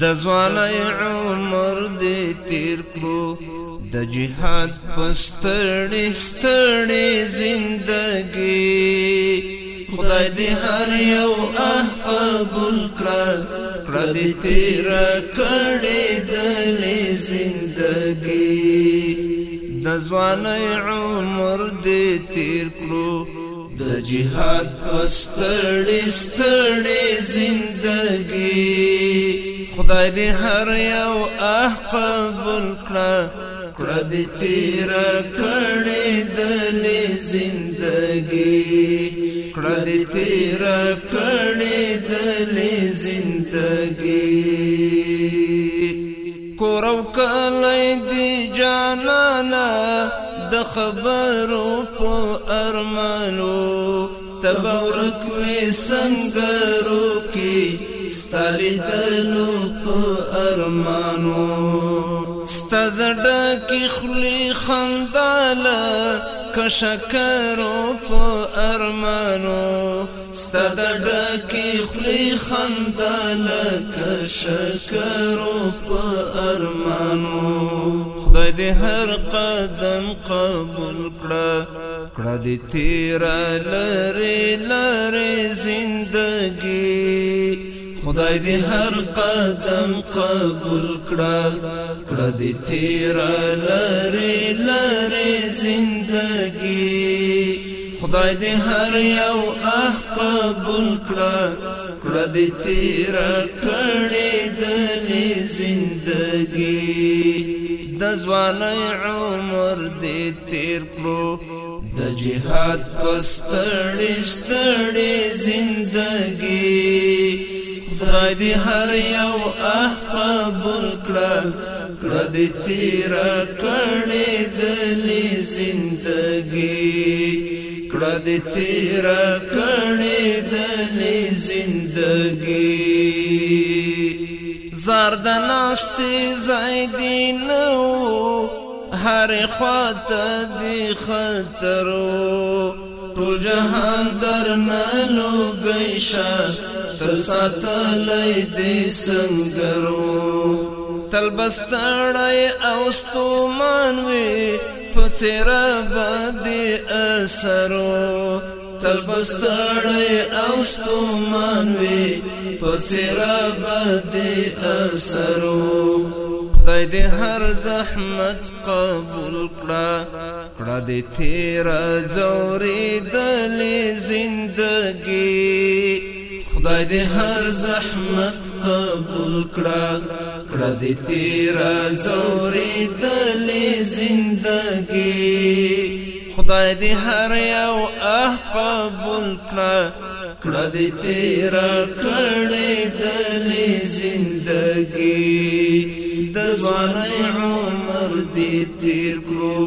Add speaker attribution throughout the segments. Speaker 1: د ځواني عمر دې تیر کړو د جهاد پستړې ستړې زندګي خدای دې هر یو اه قبول کړه کړه دې تیر کړې دلې زندګي د ځواني عمر دې تیر کړو د جهاد پستړې ستړې زندګي خدای دې هر یو آه قبول کړه کړه دې تیر کړې دلې زندګي کړه دې تیر کړې دلې زندګي کورو کله دې جانانا د خبرو په ارمانو تبورک وې څنګه روکي ستاریدلو په ارمانو ستزړ کی خلی خنداله کشکرو په ارمانو ستزړ کی خلی خنداله کشکرو په ارمانو خدای دې هر قدم قبول کړه کړه دې تیر لری لری زندګي خدای دې هر قدم قبول کړه کړه دې تیر لری لری زندگی خدای دې هر یو آه قبول کړه کړه دې تیر کړې دلې زندگی د ځواني عمر دې تیر کړو د جهاد پستړې ستړې زندګي خدای دې هر یو آه قبول کړه کړه دې تیر کړې دلی زندګي کړه دې تیر کړې دلی زندګي زرد ناستې زیدینو هر خواته دې خطرو ټول جهان در نه لوګي شا تر ساتلې دې سنگرو تلبستړې او ستومان وي پڅر باندې اثرو تلبستړې او ستومان وي پڅر باندې اثرو خدای دې هر زحمت قبول کړه کړه دې تیر زوري دلې زندګي خدای دې هر زحمت قبول کړه کړه دې تیر زوري دلې زندګي خدای دې هر یو اه قبول کړه کړه دې تیرا کړې دلې زندګي د ځواني عمر دې تیر کړو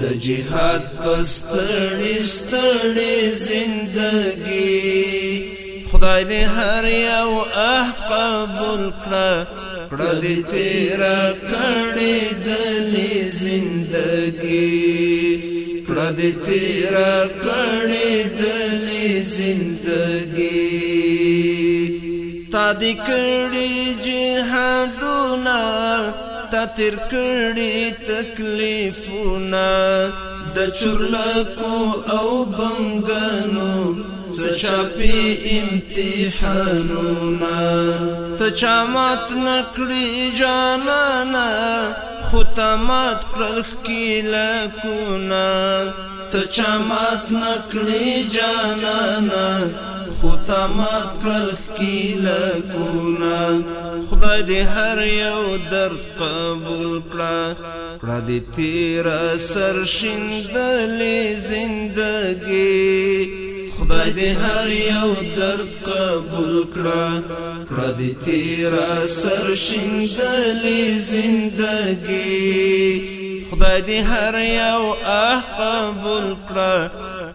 Speaker 1: د جهاد پستړې ستړې زندګي خدای دې هر یو احقبل کړه کړه دې تیر کړې دلې زندګي کړه دې تیر کړې دلې زندګي تا دې کړي جهادونه تا تیر کړي تکلیفونه د چورلکو او بنګنو سچا پی امتحانونه ته چا مات نکړي جانانا خو تمات کړل کیلا کونا ته چمات نکړي جانانا خو تمات کړل کیلا کونا خدای دې هر یو درد قبول کړه کړه دې تیر سر شندلې زندګي خدای دې هر یو درد قبول کړه کړه دې تیرا سر شندلې زندګي خدای دې هر یو آه قبول کړه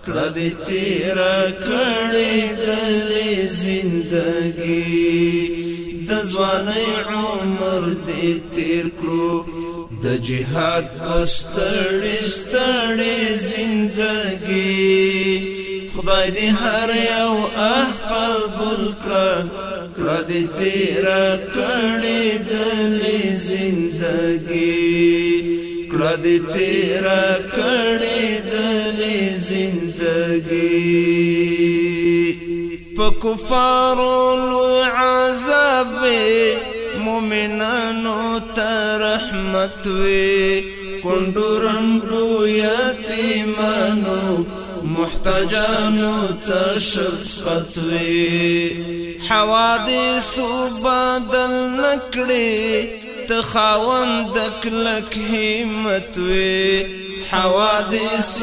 Speaker 1: کړه دې تیرا کړې دلې زندګي د ځواني عمر دې تیر کړو د جهاد پستړې ستړې زندګي باید هر یو اه قبول کړه کړه دې تیرا کړې دلې زندګي کړه دې تیرا کړې دلې زندګي په کفارو لو عذاب مومنانو ته رحمت وي کندورم لو یتیمانو محتاجانو تشفقت وی حوادث بدل نکړي تخاوند کلک همت وی حوادث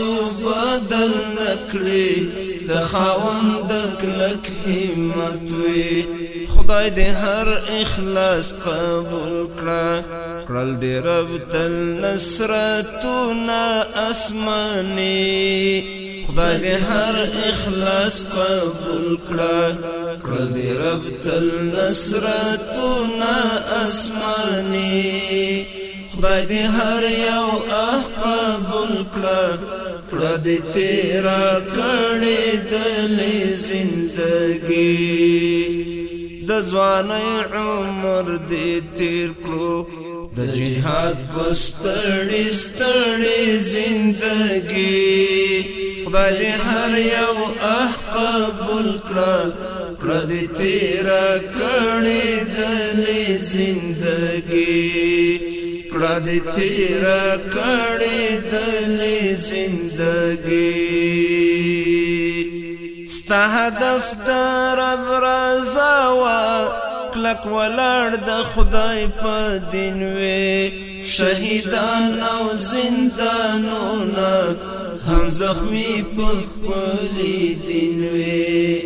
Speaker 1: بدل نکړي د خاوند کلک همت وي خدای دې هر اخلاص قبول کړه کړل دې رب تل نصرتنا اسماني خدای دې هر اخلاص قبول کړه کړه دې رب تل نصرتنا اسماني خدای دې هر یو اخ قبول کړه کړه دې تیرا کړې دلې زندګي د ځواني عمر دې تیر کړو د جهاد پستړې ستړې زندګي بد هر یو اح قبول کړه کړه دې تیر کړې دلې زندګي کړه دې تیر کړې دلې زندګي ستا هدف د رب رضا وا کلک ولاړ د خدای په دین وې شهیدان او زندانونو هم زخمی پخپلی دین وی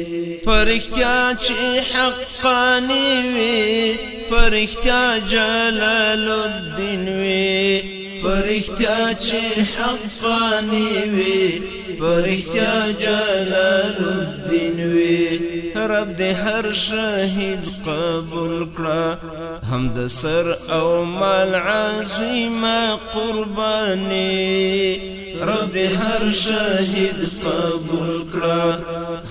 Speaker 1: پرختیا چې حقانی وی پرختیا جلال الدین وی پرختیا چې حقانی وی پرختیا جلال الدین وی رب دې هر شهید قبول کړه هم د سر او مال عظیمه قربانی رب دې هر شهید قبول کړه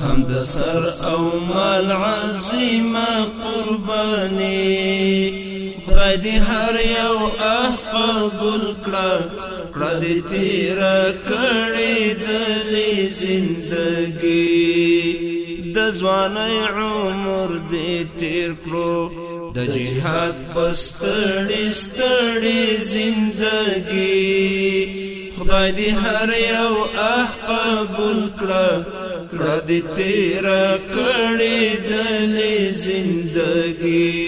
Speaker 1: هم د سر او مال عظیمه قرباني خدای دې هر یو اه قبول کړه کړه دې تیر کړې دلې زندګي د ځواني عمر دې تیر کړو د جهاد پستړې ستړې زندګي خدای دې هر یو آه قبول کړه کړه دې تیر کړې دلې زندګي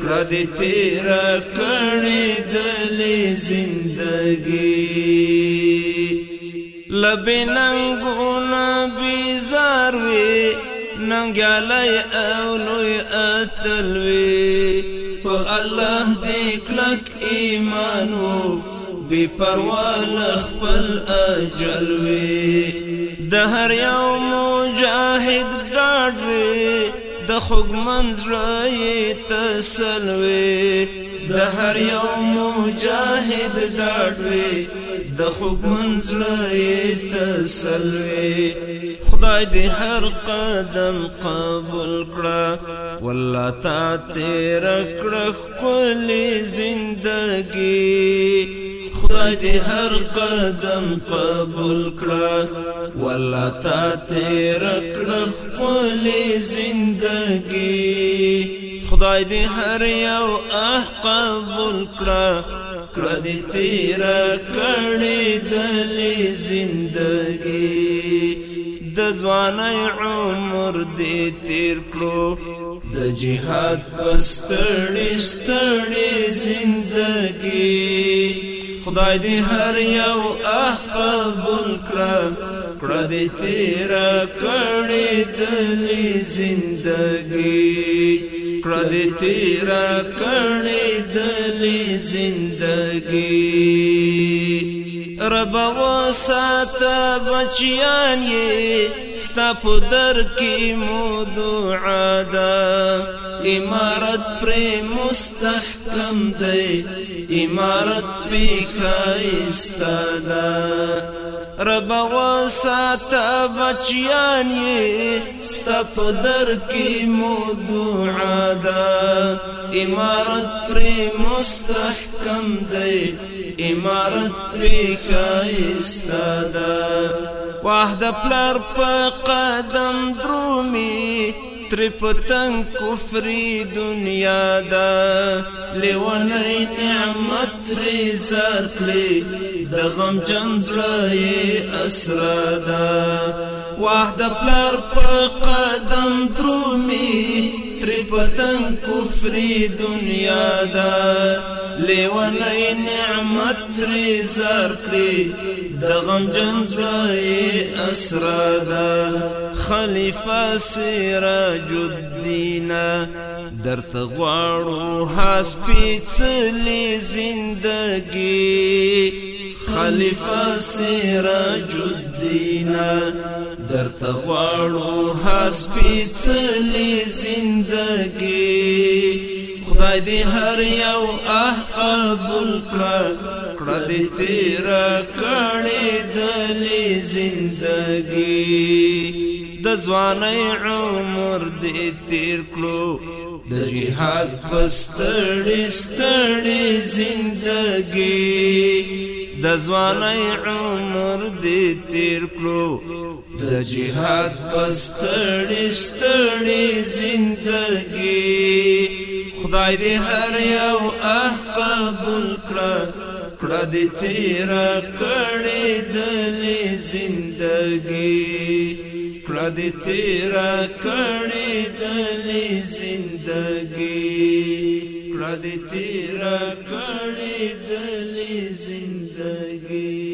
Speaker 1: کړه دې تیر کړې دلې زندګي لبننګونه بیزار وی ننګاله او لوی اتلوي په الله دې کلک ایمانو بی پروال خپل اجل وی د هر یو مجاهد ډاډ وی د خوګ منځره تسل وی د هر یو مجاهد ډاډ وی د خوګ منځره تسل وی خدای دې هر قدم قبول کړه والله تا تیر کړه خپل زندګي خدای دې هر قدم قبول کړه والله تا تیر کړه خپل زندگی خدای دې هر یو آه قبول کړه کړه دې تیر کړې دلې زندگی د ځواني عمر دې تیر کړو د جهاد پستړې ستړې زندګي خدای دې هر یو آه قبول کړه کړه دې تیر کړې دلی زندګي کړه دې تیر کړې دلی زندګي رب وساته بچیان یې ستا په در کې مو دعا ده امارت پر مستحکم دی امارت په خاستا ده رب واسات بچیان یې ستا په در کې مو دعا ده امارت پر مستحکم دی امارت په خاستا ده واحد پلار په قدم درومي تر پتنګ کفري دنیا دا لیونې نعمت ری زار کړې د غم جن زړه اسرا دا واحد پلار په قدم درومي تر پتنګ کفري دنیا دا لیوانی نعمت ری زار کری دا غم جنزای اسرادا خلیفہ سراج الدین در تغوارو حاس پیچلی زندگی خلیفہ سراج الدین در تغوارو حاس پیچلی زندگی خدای دې هر یو آه قبول کړه کړه دې تیر کړې دلی زندګي د ځواني عمر دې تیر کړو د جهاد پستړې ستړې زندګي د ځواني عمر دې تیر کړو د جهاد پستړې ستړې زندګي خدای دې هر یو اه قبول کړه کړه دې تیر کړې دلې زندګي کړه دې تیر کړې دلې زندګي کړه دې تیر کړې دلې زندګي